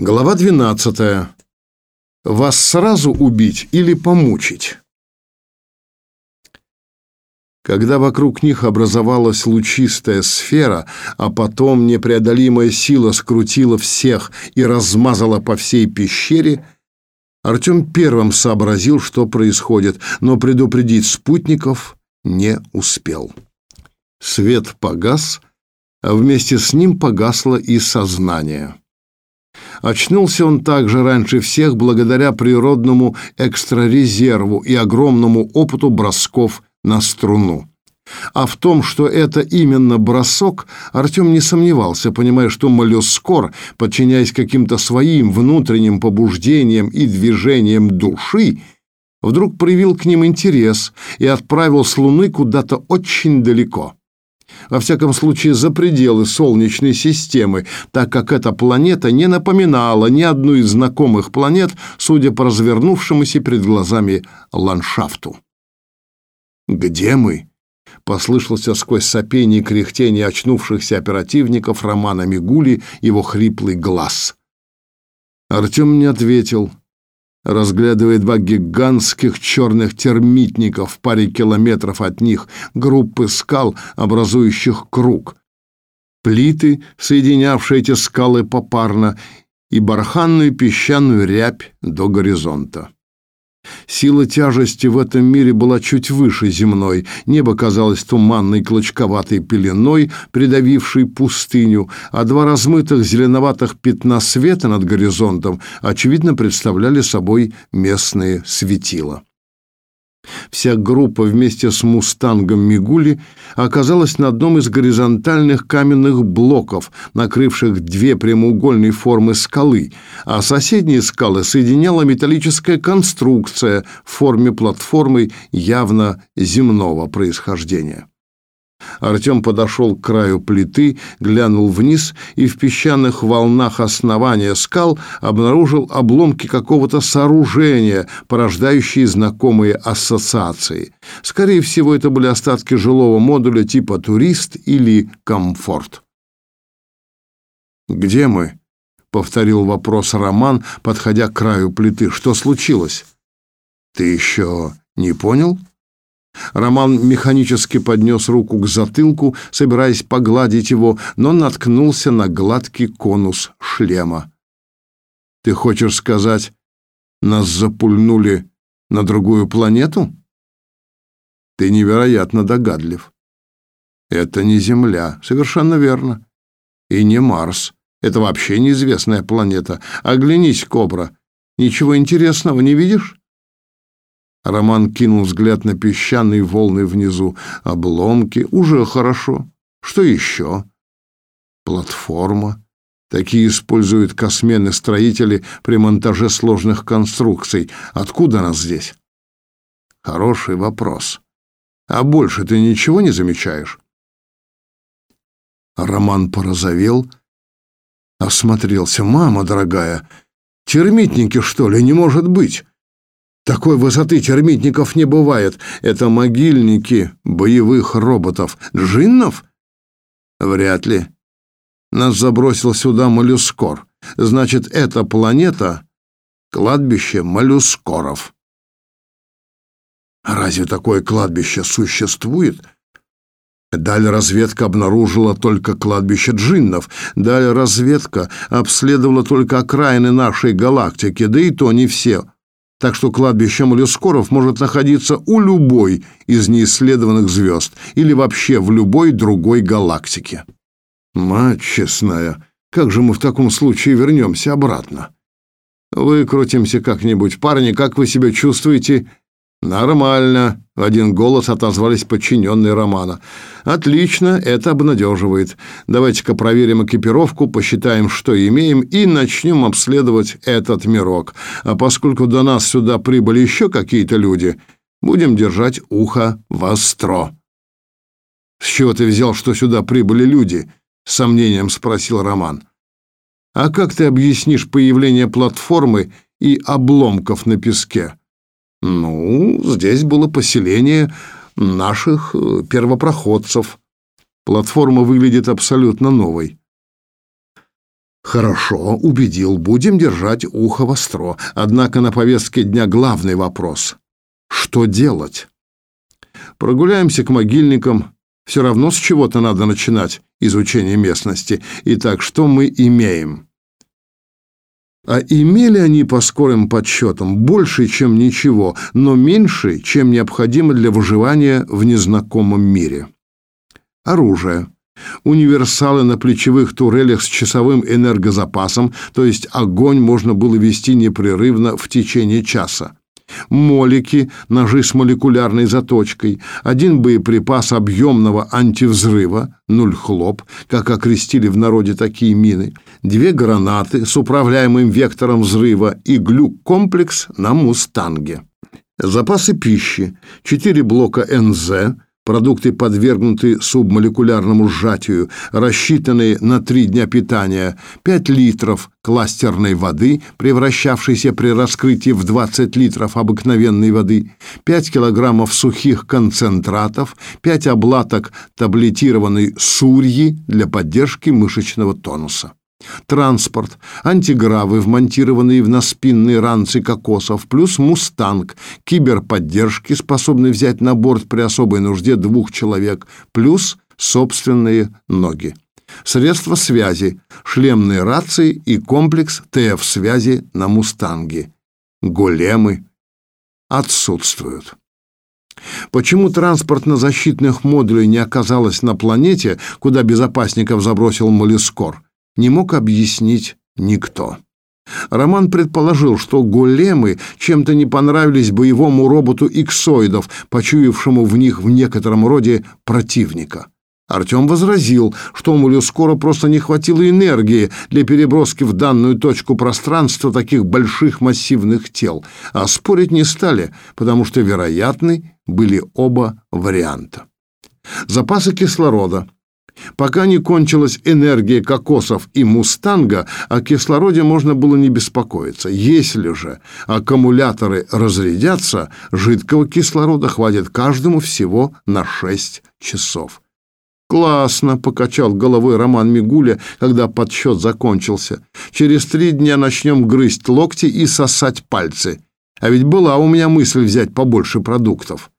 Глава 12. Вас сразу убить или помучить? Когда вокруг них образовалась лучистая сфера, а потом непреодолимая сила скрутила всех и размазала по всей пещере, Артем первым сообразил, что происходит, но предупредить спутников не успел. Свет погас, а вместе с ним погасло и сознание. Очнулся он также раньше всех благодаря природному экстрарезерву и огромному опыту бросков на струну. А в том, что это именно бросок, Артем не сомневался, понимая, что моллюскор, подчиняясь каким-то своим внутренним побуждениям и движениям души, вдруг проявил к ним интерес и отправил с Луны куда-то очень далеко во всяком случае за пределы Солнечной системы, так как эта планета не напоминала ни одну из знакомых планет, судя по развернувшемуся перед глазами ландшафту. «Где мы?» — послышался сквозь сопение и кряхтение очнувшихся оперативников Романа Мигули его хриплый глаз. Артем не ответил, разглядывая два гигантских черных термитников в паре километров от них, группы скал, образующих круг. Плиты, соединявшие эти скалы попарно, и барханную песчаную рябь до горизонта. Сила тяжести в этом мире была чуть выше земной. Небо казалось туманной клочковатой пеленой, придавившей пустыню, а два размытых зеленоватых пятна света над горизонтом очевидно представляли собой местные светила. Вся группа вместе с мустангом Мигули оказалась на одном из горизонтальных каменных блоков, накрывших две прямоугольные формы скалы, а соседние скалы соединяла металлическая конструкция в форме платформы явно земного происхождения. Артем подошел к краю плиты, глянул вниз и в песчаных волнах основания скал обнаружил обломки какого-то сооружения, порождающие знакомые ассоциации. Скорее всего, это были остатки жилого модуля типа «турист» или «комфорт». «Где мы?» — повторил вопрос Роман, подходя к краю плиты. «Что случилось?» «Ты еще не понял?» Роман механически поднес руку к затылку, собираясь погладить его, но наткнулся на гладкий конус шлема. «Ты хочешь сказать, нас запульнули на другую планету?» «Ты невероятно догадлив». «Это не Земля, совершенно верно. И не Марс. Это вообще неизвестная планета. Оглянись, Кобра. Ничего интересного не видишь?» Роман кинул взгляд на песчаные волны внизу. Обломки. Уже хорошо. Что еще? Платформа. Такие используют космены-строители при монтаже сложных конструкций. Откуда она здесь? Хороший вопрос. А больше ты ничего не замечаешь? Роман порозовел, осмотрелся. «Мама дорогая, термитники, что ли, не может быть?» Такой высоты термитников не бывает. Это могильники боевых роботов. Джиннов? Вряд ли. Нас забросил сюда моллюскор. Значит, эта планета — кладбище моллюскоров. Разве такое кладбище существует? Далее разведка обнаружила только кладбище джиннов. Далее разведка обследовала только окраины нашей галактики, да и то не все — так что кладбище моллюскоров может находиться у любой из неисследованных звезд или вообще в любой другой галактике. Мать честная, как же мы в таком случае вернемся обратно? Выкрутимся как-нибудь. Парни, как вы себя чувствуете? «Нормально», — в один голос отозвались подчиненные Романа. «Отлично, это обнадеживает. Давайте-ка проверим экипировку, посчитаем, что имеем, и начнем обследовать этот мирок. А поскольку до нас сюда прибыли еще какие-то люди, будем держать ухо востро». «С чего ты взял, что сюда прибыли люди?» — с сомнением спросил Роман. «А как ты объяснишь появление платформы и обломков на песке?» Ну, здесь было поселение наших э, первопроходцев. Платформа выглядит абсолютно новой. Хорошо, убедил, будем держать ухо востро. Однако на повестке дня главный вопрос. Что делать? Прогуляемся к могильникам. Все равно с чего-то надо начинать изучение местности. Итак, что мы имеем? А имели они по скорым подсчетам больше, чем ничего, но меньше, чем необходимо для выживания в незнакомом мире. Оружие. Универсалы на плечевых турелях с часовым энергозапасом, то есть огонь можно было вести непрерывно в течение часа молики, ножи с молекулярной заточкой, один боеприпас объемного антивзрыва, нуль хлоп, как окрестили в народе такие мины, две гранаты с управляемым вектором взрыва и глюк-комплекс на «Мустанге». Запасы пищи, четыре блока НЗ, Продукты подвергнуты субмолекулярному сжатию, рассчитанные на три дня питания, 5 литров кластерной воды, превращавшейся при раскрытии в 20 литров обыкновенной воды, 5 килограммов сухих концентратов, 5 облаток таблетированной сурьи для поддержки мышечного тонуса. Транспорт, антигравы, вмонтированные в наспинные ранцы кокосов, плюс «Мустанг», киберподдержки, способный взять на борт при особой нужде двух человек, плюс собственные ноги. Средства связи, шлемные рации и комплекс ТФ-связи на «Мустанге». Големы отсутствуют. Почему транспортно-защитных модулей не оказалось на планете, куда безопасников забросил Молескор? Не мог объяснить никто. Роман предположил, что големы чем-то не понравились боевому роботу иксоидов, почуявшему в них в некотором роде противника. Артем возразил, что моллюскора просто не хватило энергии для переброски в данную точку пространства таких больших массивных тел, а спорить не стали, потому что вероятны были оба варианта. Запасы кислорода – Пока не кончилась энергия кокосов и мустанга, о кислороде можно было не беспокоиться. Если же аккумуляторы разрядятся, жидкого кислорода хватит каждому всего на 6 часов. «Классно!» — покачал головой Роман Мигуля, когда подсчет закончился. «Через три дня начнем грызть локти и сосать пальцы. А ведь была у меня мысль взять побольше продуктов».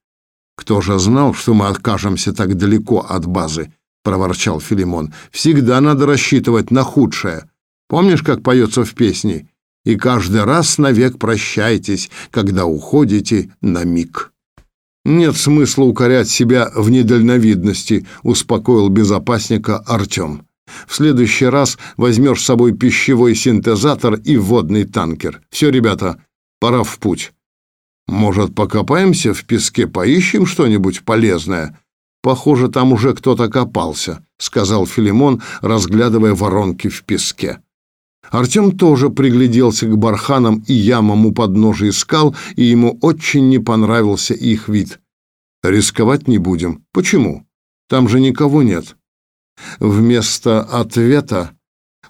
«Кто же знал, что мы откажемся так далеко от базы?» — проворчал Филимон. «Всегда надо рассчитывать на худшее. Помнишь, как поется в песне? И каждый раз навек прощайтесь, когда уходите на миг». «Нет смысла укорять себя в недальновидности», — успокоил безопасника Артем. «В следующий раз возьмешь с собой пищевой синтезатор и водный танкер. Все, ребята, пора в путь». «Может, покопаемся в песке, поищем что-нибудь полезное?» Похоже, там уже кто-то копался, сказал Филимон, разглядывая воронки в песке. Артем тоже пригляделся к барханам и ямам у подножия скал, и ему очень не понравился их вид. Рисковать не будем. Почему? Там же никого нет. Вместо ответа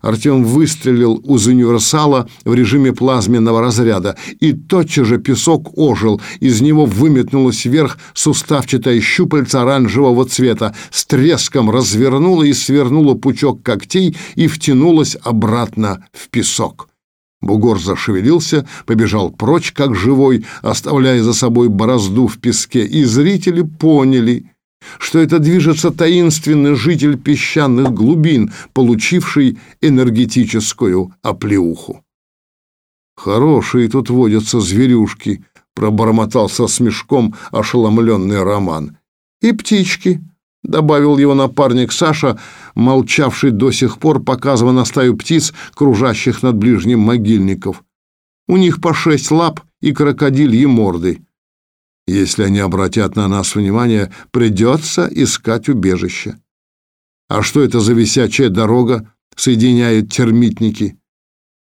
Артем выстрелил из универсала в режиме плазменного разряда, и тотчас же песок ожил, из него выметнулось вверх суставчатое щупальце оранжевого цвета, с треском развернуло и свернуло пучок когтей и втянулось обратно в песок. Бугор зашевелился, побежал прочь, как живой, оставляя за собой борозду в песке, и зрители поняли — что это движется таинственный житель песчаных глубин, получивший энергетическую оплеуху. «Хорошие тут водятся зверюшки», — пробормотал со смешком ошеломленный Роман. «И птички», — добавил его напарник Саша, молчавший до сих пор, показывая на стаю птиц, кружащих над ближним могильников. «У них по шесть лап и крокодильи морды». Если они обратят на нас внимание, придется искать убежище. А что это за висячая дорога соединяет термитники?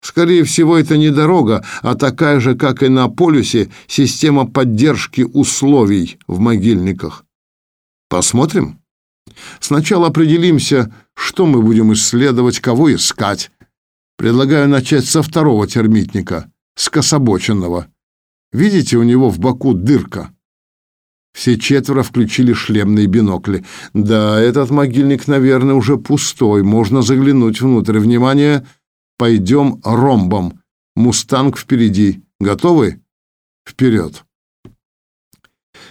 Скорее всего, это не дорога, а такая же, как и на полюсе, система поддержки условий в могильниках. Посмотрим. Сначала определимся, что мы будем исследовать, кого искать. Предлагаю начать со второго термитника, с кособоченного. Видите, у него в боку дырка. Все четверо включили шлемные бинокли. Да, этот могильник, наверное, уже пустой. Можно заглянуть внутрь. Внимание! пойдем ромбом. Мустанг впереди. Готовы? Вперед.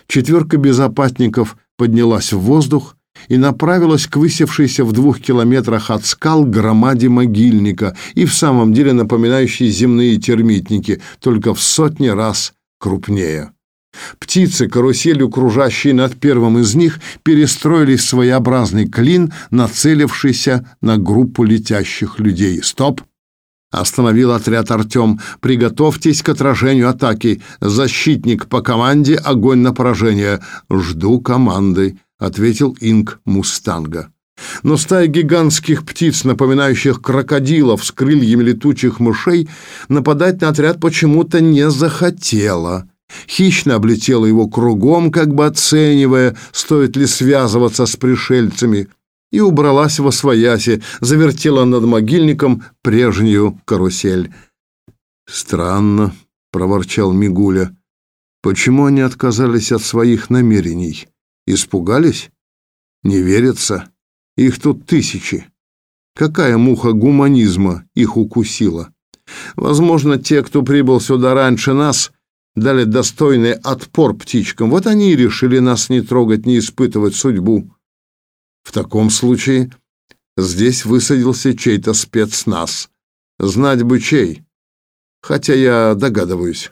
Четверка безопасников поднялась в воздух и направилась к высевшейся в двух километрах от скал громаде могильника и в самом деле напоминающей земные термитники, только в сотни раз крупнее. Птицы, каруселью кружащие над первым из них, перестроились в своеобразный клин, нацелившийся на группу летящих людей. «Стоп!» — остановил отряд Артем. «Приготовьтесь к отражению атаки. Защитник по команде, огонь на поражение. Жду команды», — ответил Инг Мустанга. Но стая гигантских птиц, напоминающих крокодилов с крыльями летучих мышей, нападать на отряд почему-то не захотела хищно облетела его кругом, как бы оценивая, стоит ли связываться с пришельцами, и убралась во свояси, завертела над могильником прежнюю карусель. «Странно», — проворчал Мигуля, — «почему они отказались от своих намерений? Испугались? Не верится. Их тут тысячи. Какая муха гуманизма их укусила? Возможно, те, кто прибыл сюда раньше нас, — дали достойный отпор птичкам. Вот они и решили нас не трогать, не испытывать судьбу. В таком случае здесь высадился чей-то спецназ. Знать бы чей. Хотя я догадываюсь.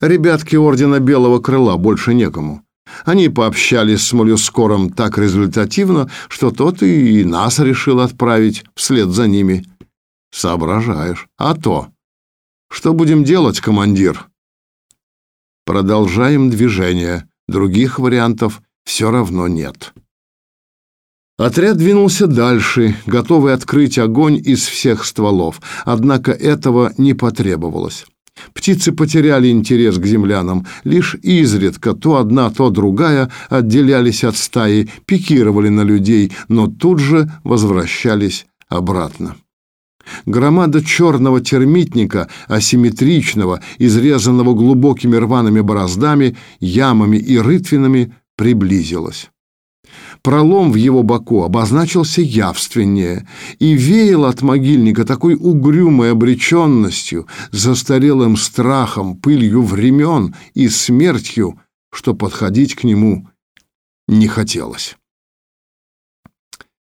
Ребятки Ордена Белого Крыла больше некому. Они пообщались с Моллюскором так результативно, что тот и нас решил отправить вслед за ними. Соображаешь. А то. Что будем делать, командир? Продолжаем движение. Других вариантов все равно нет. Отряд двинулся дальше, готовый открыть огонь из всех стволов. Однако этого не потребовалось. Птицы потеряли интерес к землянам. Лишь изредка то одна, то другая отделялись от стаи, пикировали на людей, но тут же возвращались обратно. Громада черного термитника, асимметричного, изрезанного глубокими рваными бороздами, ямами и рытвинами, приблизилась. Пролом в его боку обозначился явственнее и веял от могильника такой угрюмой обреченностью, застарелым страхом, пылью времен и смертью, что подходить к нему не хотелось.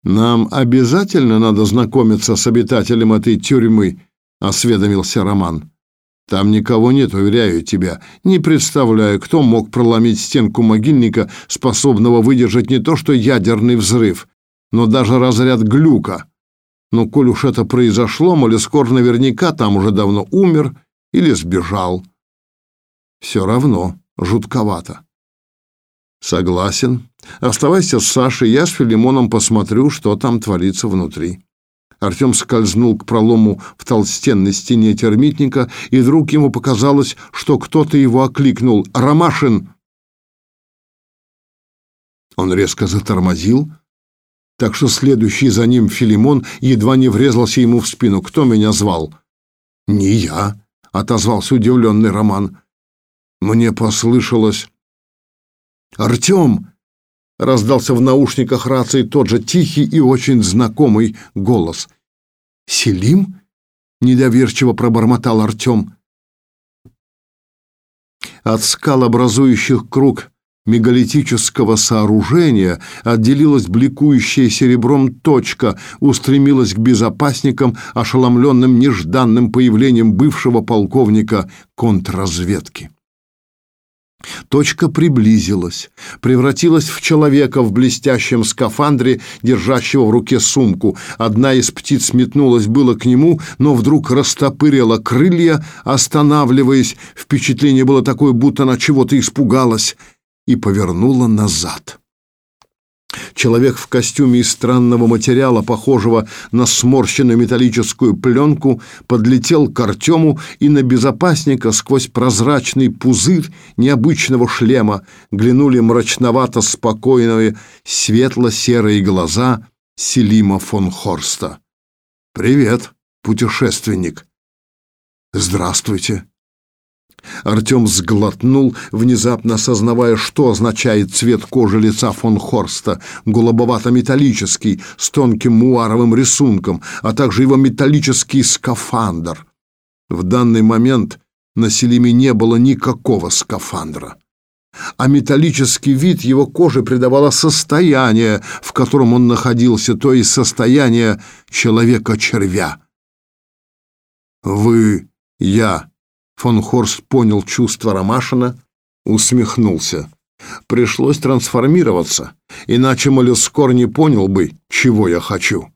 «Нам обязательно надо знакомиться с обитателем этой тюрьмы», — осведомился Роман. «Там никого нет, уверяю тебя. Не представляю, кто мог проломить стенку могильника, способного выдержать не то что ядерный взрыв, но даже разряд глюка. Но коль уж это произошло, Молескор наверняка там уже давно умер или сбежал. Все равно жутковато». «Согласен. Оставайся с Сашей, я с Филимоном посмотрю, что там творится внутри». Артем скользнул к пролому в толстенной стене термитника, и вдруг ему показалось, что кто-то его окликнул. «Ромашин!» Он резко затормозил, так что следующий за ним Филимон едва не врезался ему в спину. «Кто меня звал?» «Не я», — отозвался удивленный Роман. «Мне послышалось...» «Артем!» — раздался в наушниках рации тот же тихий и очень знакомый голос. «Селим?» — недоверчиво пробормотал Артем. От скал, образующих круг мегалитического сооружения, отделилась бликующая серебром точка, устремилась к безопасникам, ошеломленным нежданным появлением бывшего полковника контрразведки. Точка приблизилась, превратилась в человека в блестящем скафандре, держащего в руке сумку. Одна из птиц метнулась было к нему, но вдруг растопырила крылья, останавливаясь. Впечатление было такое, будто она чего-то испугалась, и повернула назад. Человек в костюме из странного материала, похожего на сморщенную металлическую пленку, подлетел к Артему и на безопасника сквозь прозрачный пузырь необычного шлема глянули мрачновато спокойные светло-серые глаза Селима фон Хорста. «Привет, путешественник!» «Здравствуйте!» Артем сглотнул, внезапно осознавая, что означает цвет кожи лица фон Хорста, голубовато-металлический, с тонким муаровым рисунком, а также его металлический скафандр. В данный момент на Селиме не было никакого скафандра. А металлический вид его кожи придавало состояние, в котором он находился, то есть состояние человека-червя. «Вы, я», Фон Хорст понял чувство Ромашина, усмехнулся. Пришлось трансформироваться, иначе моллюскор не понял бы, чего я хочу.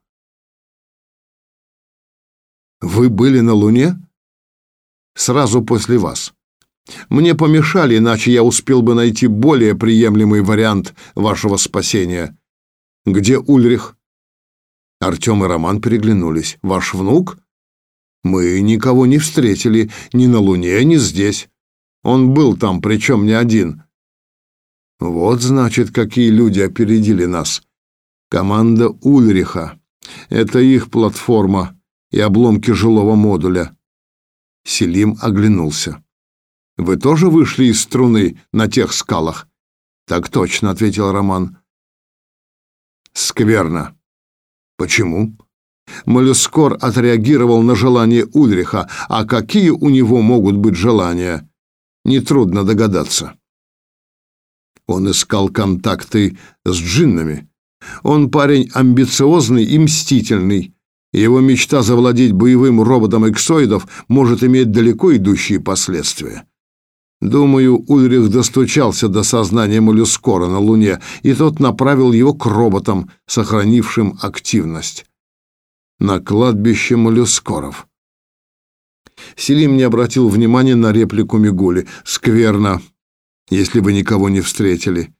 Вы были на Луне? Сразу после вас. Мне помешали, иначе я успел бы найти более приемлемый вариант вашего спасения. Где Ульрих? Артем и Роман переглянулись. Ваш внук? Мы никого не встретили ни на Луне, ни здесь. Он был там, причем не один. Вот, значит, какие люди опередили нас. Команда Ульриха. Это их платформа и обломки жилого модуля. Селим оглянулся. Вы тоже вышли из струны на тех скалах? Так точно, ответил Роман. Скверно. Почему? Моллюскор отреагировал на желание Ульриха, а какие у него могут быть желания, нетрудно догадаться. Он искал контакты с джиннами. Он парень амбициозный и мстительный. Его мечта завладеть боевым роботом эксоидов может иметь далеко идущие последствия. Думаю, Ульрих достучался до сознания моллюскора на Луне, и тот направил его к роботам, сохранившим активность на кладбище моллюскоров. Селим не обратил внимания на реплику Мигули. «Скверно, если вы никого не встретили.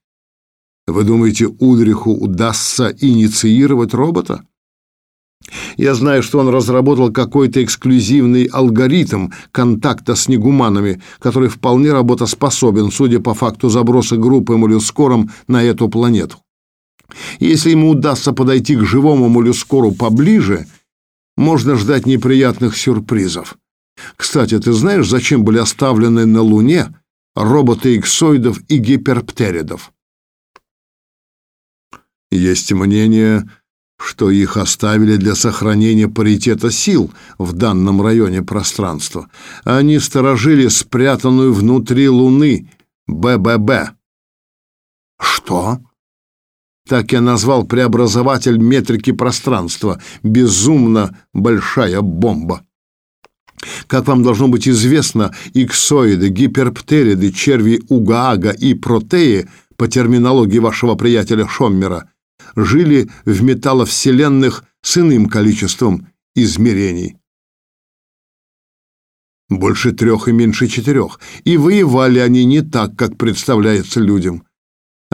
Вы думаете, Ульриху удастся инициировать робота?» Я знаю, что он разработал какой-то эксклюзивный алгоритм контакта с негуманами, который вполне работоспособен, судя по факту заброса группы моллюскором на эту планету. Если ему удастся подойти к живому моллюскору поближе, можно ждать неприятных сюрпризов. Кстати, ты знаешь, зачем были оставлены на Луне роботы иксоидов и гиперптеридов? Есть мнение, что их оставили для сохранения паритета сил в данном районе пространства. Они сторожили спрятанную внутри Луны БББ. Что? Так я назвал преобразователь метрики пространства. Безумно большая бомба. Как вам должно быть известно, иксоиды, гиперптериды, черви угаага и протеи, по терминологии вашего приятеля Шоммера, жили в металловселенных с иным количеством измерений. Больше трех и меньше четырех. И воевали они не так, как представляется людям.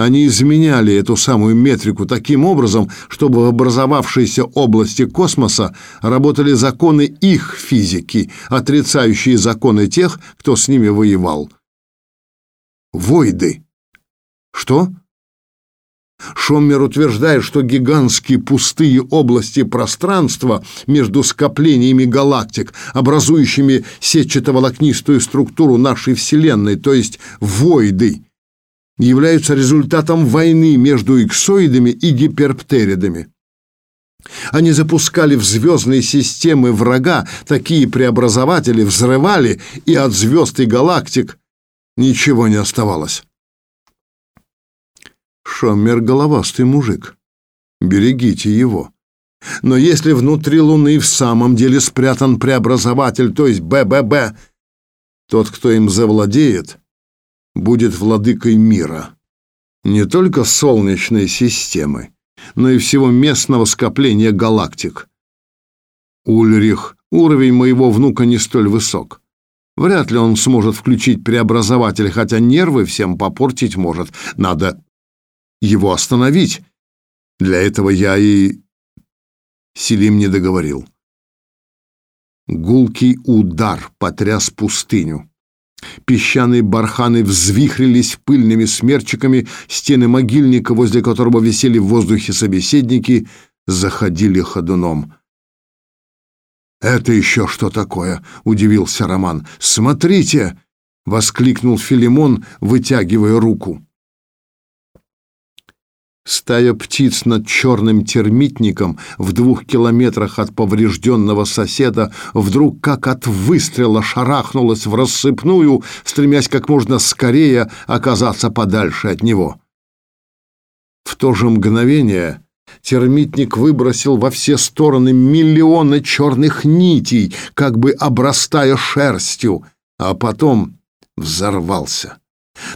Они изменяли эту самую метрику таким образом, чтобы в образовавшейся области космоса работали законы их физики, отрицающие законы тех, кто с ними воевал. Войды. Что? Шоммер утверждает, что гигантские пустые области пространства между скоплениями галактик, образующими сетчато-волокнистую структуру нашей Вселенной, то есть войды, являются результатом войны между иксоидами и гиперптеридами. Они запускали в звездные системы врага такие преобразователи, взрывали, и от звезд и галактик ничего не оставалось. Шоммер — головастый мужик. Берегите его. Но если внутри Луны в самом деле спрятан преобразователь, то есть БББ, тот, кто им завладеет, будет владыкой мира. Не только Солнечной системы, но и всего местного скопления галактик. Ульрих, уровень моего внука не столь высок. Вряд ли он сможет включить преобразователь, хотя нервы всем попортить может. Надо его остановить. Для этого я и... Селим не договорил. Гулкий удар потряс пустыню. Песчаные барханы взвихрились пыльными смерчиками, стены могильника, возле которого висели в воздухе собеседники, заходили ходуном. «Это еще что такое?» — удивился Роман. «Смотрите!» — воскликнул Филимон, вытягивая руку. Стая птиц над черным термитником в двух километрах от поврежденного соседа вдруг как от выстрела шарахнулась в рассыпную, стремясь как можно скорее оказаться подальше от него. В то же мгновение термитник выбросил во все стороны миллионы черных нитей, как бы обрастая шерстью, а потом взорвался.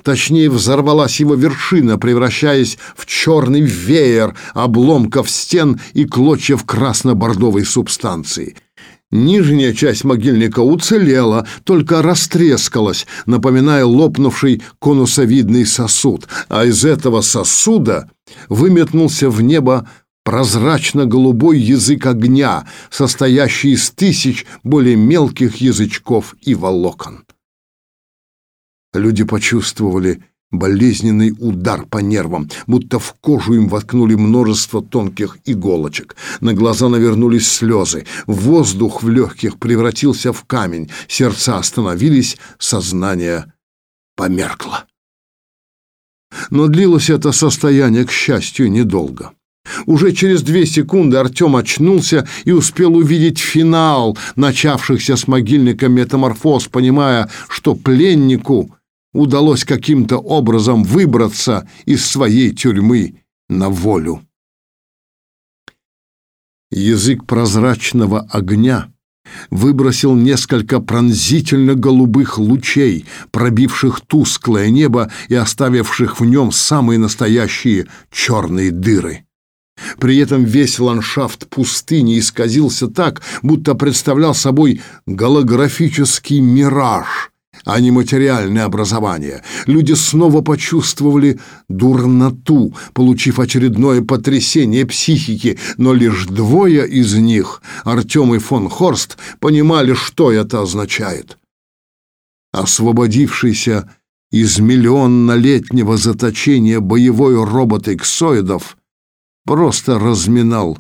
Точнее, взорвалась его вершина, превращаясь в черный веер обломков стен и клочьев красно-бордовой субстанции. Нижняя часть могильника уцелела, только растрескалась, напоминая лопнувший конусовидный сосуд, а из этого сосуда выметнулся в небо прозрачно-голубой язык огня, состоящий из тысяч более мелких язычков и волокон. Люди почувствовали болезненный удар по нервам, будто в кожу им воткнули множество тонких иголочек. На глаза навернулись слезы, воздух в легких превратился в камень, сердца остановились, сознание померкло. Но длилось это состояние, к счастью, недолго. Уже через две секунды Артем очнулся и успел увидеть финал начавшихся с могильника метаморфоз, понимая, что пленнику удалось каким-то образом выбраться из своей тюрьмы на волю. Язык прозрачного огня выбросил несколько пронзительно-голубых лучей, пробивших тусклое небо и оставивших в нем самые настоящие черные дыры. При этом весь ландшафт пустыни исказился так, будто представлял собой голографический мираж, а не материальное образование. Люди снова почувствовали дурноту, получив очередное потрясение психики, но лишь двое из них, Артем и фон Хорст, понимали, что это означает. Освободившийся из миллионнолетнего заточения боевой робот эксоидов просто разминал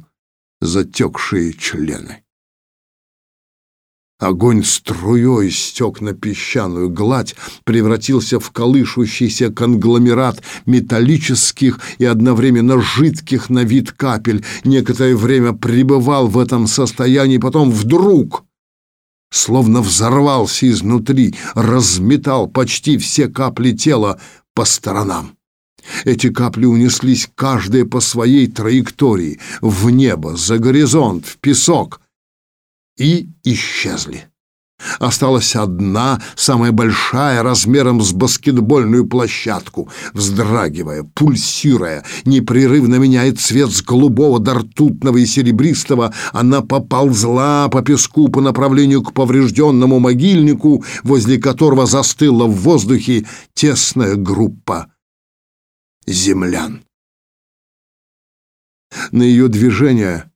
затекшие члены. Огонь струей стек на песчаную гладь, превратился в колышущийся конгломерат металлических и одновременно жидких на вид капель. Некоторое время пребывал в этом состоянии, потом вдруг, словно взорвался изнутри, разметал почти все капли тела по сторонам. Эти капли унеслись каждая по своей траектории, в небо, за горизонт, в песок — и исчезли. Осталась одна, самая большая, размером с баскетбольную площадку. Вздрагивая, пульсируя, непрерывно меняет цвет с голубого до ртутного и серебристого, она поползла по песку по направлению к поврежденному могильнику, возле которого застыла в воздухе тесная группа землян. На ее движение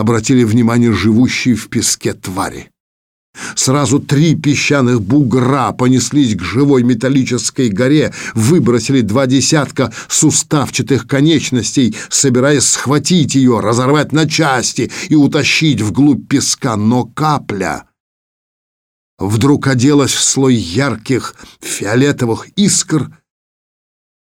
обратили внимание живущие в песке твари. Сразу три песчаных бугра понеслись к живой металлической горе, выбросили два десятка суставчатых конечностей, собираясь схватить ее, разорвать на части и утащить вглубь песка. Но капля вдруг оделась в слой ярких фиолетовых искр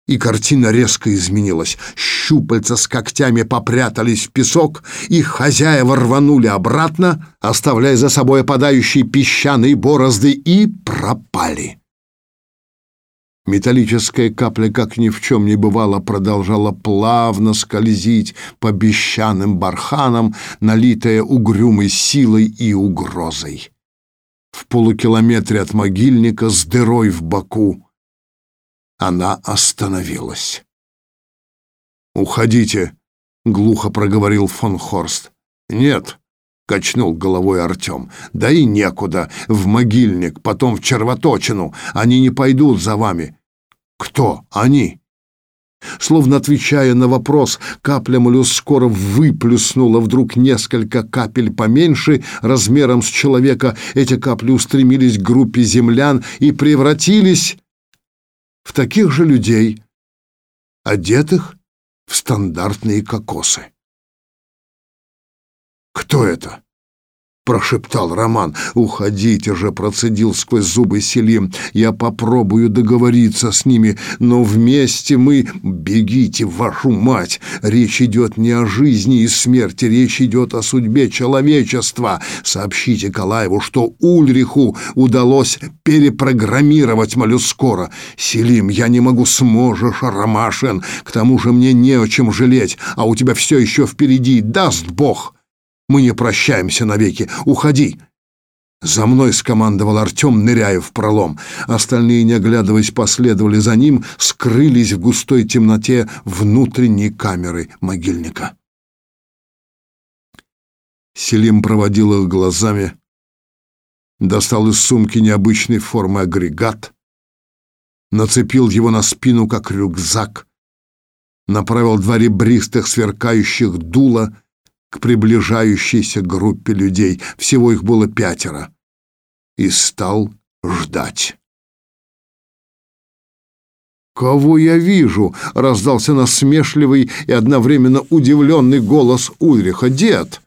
и картина резко изменилась. Щупальца с когтями попрятались в песок, их хозяева рванули обратно, оставляя за собой опадающие песчаные борозды, и пропали. Металлическая капля, как ни в чем не бывало, продолжала плавно скользить по песчаным барханам, налитая угрюмой силой и угрозой. В полукилометре от могильника с дырой в боку она остановилась. «Уходите», — глухо проговорил фон Хорст. «Нет», — качнул головой Артем. «Да и некуда. В могильник, потом в червоточину. Они не пойдут за вами». «Кто они?» Словно отвечая на вопрос, капля моллюскора выплюснула вдруг несколько капель поменьше, размером с человека. Эти капли устремились к группе землян и превратились в таких же людей, одетых в стандартные кокосы. Кто это? Прошептал Роман. «Уходите же!» — процедил сквозь зубы Селим. «Я попробую договориться с ними, но вместе мы... Бегите, вашу мать! Речь идет не о жизни и смерти, речь идет о судьбе человечества. Сообщите Калаеву, что Ульриху удалось перепрограммировать моллюскора. Селим, я не могу, сможешь, Ромашин. К тому же мне не о чем жалеть, а у тебя все еще впереди, даст Бог!» Мы не прощаемся навеки. Уходи!» За мной скомандовал Артем, ныряя в пролом. Остальные, не оглядываясь, последовали за ним, скрылись в густой темноте внутренней камеры могильника. Селим проводил их глазами, достал из сумки необычной формы агрегат, нацепил его на спину, как рюкзак, направил два ребристых сверкающих дула к приближающейся группе людей. Всего их было пятеро. И стал ждать. «Кого я вижу?» — раздался насмешливый и одновременно удивленный голос Ульриха. «Дед!»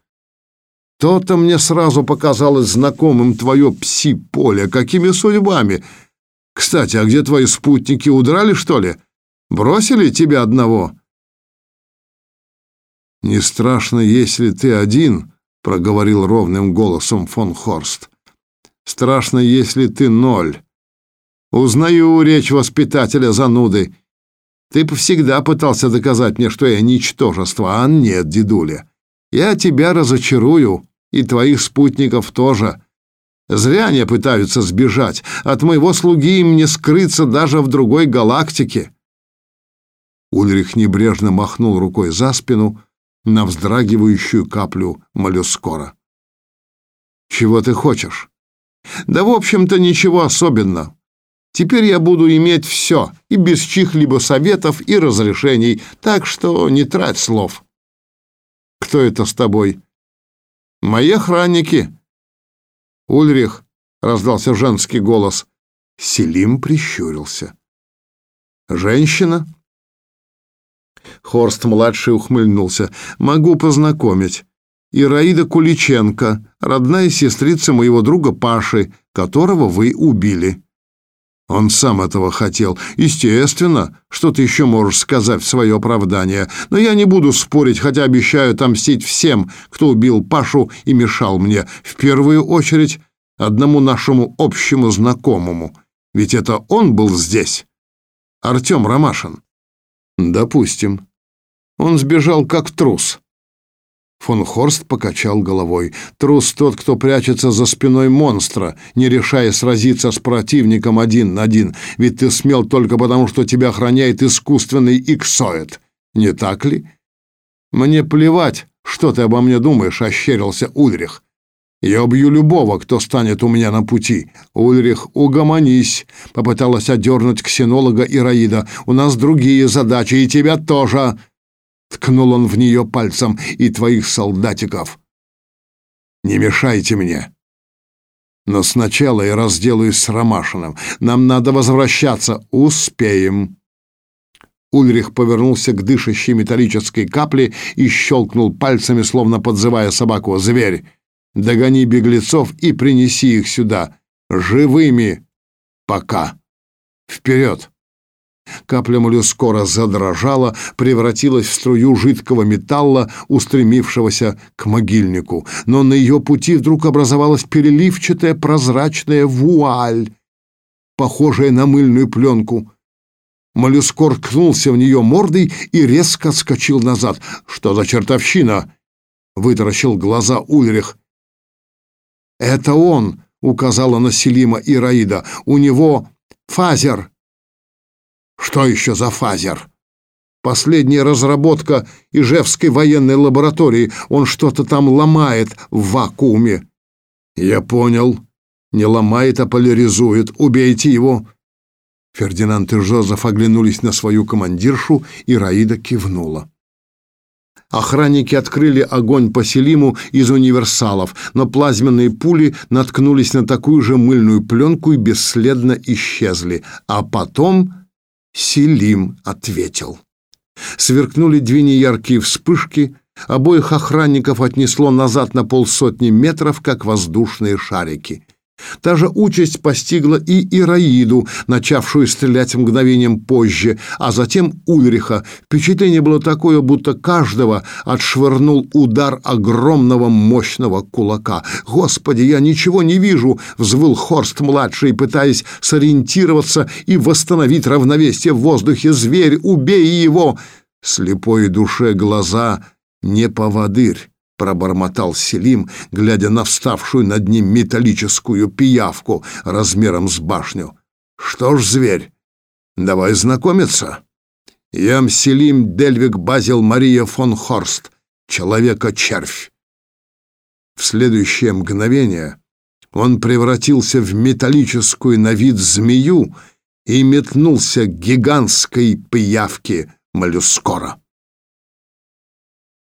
«То-то мне сразу показалось знакомым твое пси-поле. Какими судьбами? Кстати, а где твои спутники? Удрали, что ли? Бросили тебя одного?» «Не страшно, если ты один», — проговорил ровным голосом фон Хорст. «Страшно, если ты ноль. Узнаю речь воспитателя зануды. Ты всегда пытался доказать мне, что я ничтожество, а нет, дедуля. Я тебя разочарую, и твоих спутников тоже. Зря они пытаются сбежать. От моего слуги им не скрыться даже в другой галактике». Ульрих небрежно махнул рукой за спину, на вздрагивающую каплю моллюскора. «Чего ты хочешь?» «Да, в общем-то, ничего особенного. Теперь я буду иметь все, и без чьих-либо советов и разрешений, так что не трать слов». «Кто это с тобой?» «Мои охранники». «Ульрих», — раздался женский голос. Селим прищурился. «Женщина?» Хорст-младший ухмыльнулся. «Могу познакомить. Ираида Куличенко, родная сестрица моего друга Паши, которого вы убили». Он сам этого хотел. Естественно, что ты еще можешь сказать в свое оправдание. Но я не буду спорить, хотя обещаю отомстить всем, кто убил Пашу и мешал мне. В первую очередь, одному нашему общему знакомому. Ведь это он был здесь. Артем Ромашин. Допустим. Он сбежал как трус. Фон Хорст покачал головой. Трус тот, кто прячется за спиной монстра, не решая сразиться с противником один на один, ведь ты смел только потому, что тебя охраняет искусственный иксоид. Не так ли? Мне плевать, что ты обо мне думаешь, ощерился Ульрих. Я убью любого, кто станет у меня на пути. Ульрих, угомонись, попыталась одернуть ксенолога Ираида. У нас другие задачи, и тебя тоже. Ткнул он в нее пальцем и твоих солдатиков. Не мешайте мне. Но сначала я разделаюсь с Ромашиным. Нам надо возвращаться. Успеем. Ульрих повернулся к дышащей металлической капле и щелкнул пальцами, словно подзывая собаку. «Зверь! Догони беглецов и принеси их сюда. Живыми. Пока. Вперед. Капля моллюскора задрожала, превратилась в струю жидкого металла, устремившегося к могильнику. Но на ее пути вдруг образовалась переливчатая прозрачная вуаль, похожая на мыльную пленку. Моллюскор ткнулся в нее мордой и резко отскочил назад. «Что за чертовщина?» — вытаращил глаза Ульрих. «Это он!» — указала на Селима Ираида. «У него фазер!» «Что еще за фазер?» «Последняя разработка Ижевской военной лаборатории. Он что-то там ломает в вакууме». «Я понял. Не ломает, а поляризует. Убейте его!» Фердинанд и Жозеф оглянулись на свою командиршу, и Ираида кивнула. Охранники открыли огонь по Селиму из универсалов, но плазменные пули наткнулись на такую же мыльную пленку и бесследно исчезли. А потом Селим ответил. Сверкнули две неяркие вспышки, Обоих охранников отнесло назад на полсотни метров, как воздушные шарики. Та же участь постигла и Ираиду, начавшую стрелять мгновением позже, а затем Ульриха. Впечатление было такое, будто каждого отшвырнул удар огромного мощного кулака. «Господи, я ничего не вижу!» — взвыл Хорст-младший, пытаясь сориентироваться и восстановить равновесие в воздухе. «Зверь, убей его!» Слепой душе глаза не поводырь пробормотал Селим, глядя на вставшую над ним металлическую пиявку размером с башню. Что ж, зверь, давай знакомиться. Я Селим Дельвик Базил Мария фон Хорст, человека-червь. В следующее мгновение он превратился в металлическую на вид змею и метнулся к гигантской пиявке моллюскора.